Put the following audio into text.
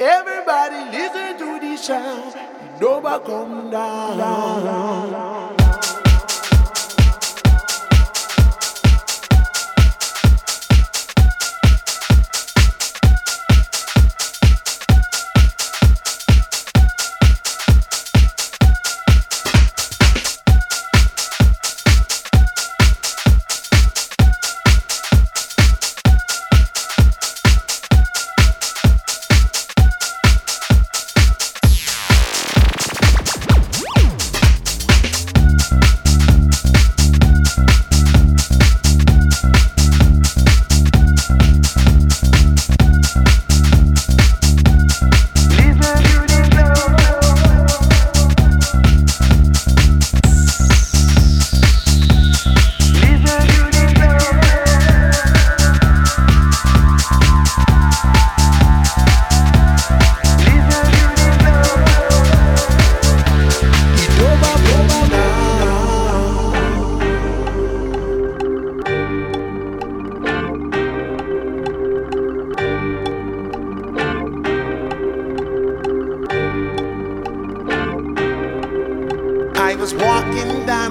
Everybody listen to the sound. Nobody come down.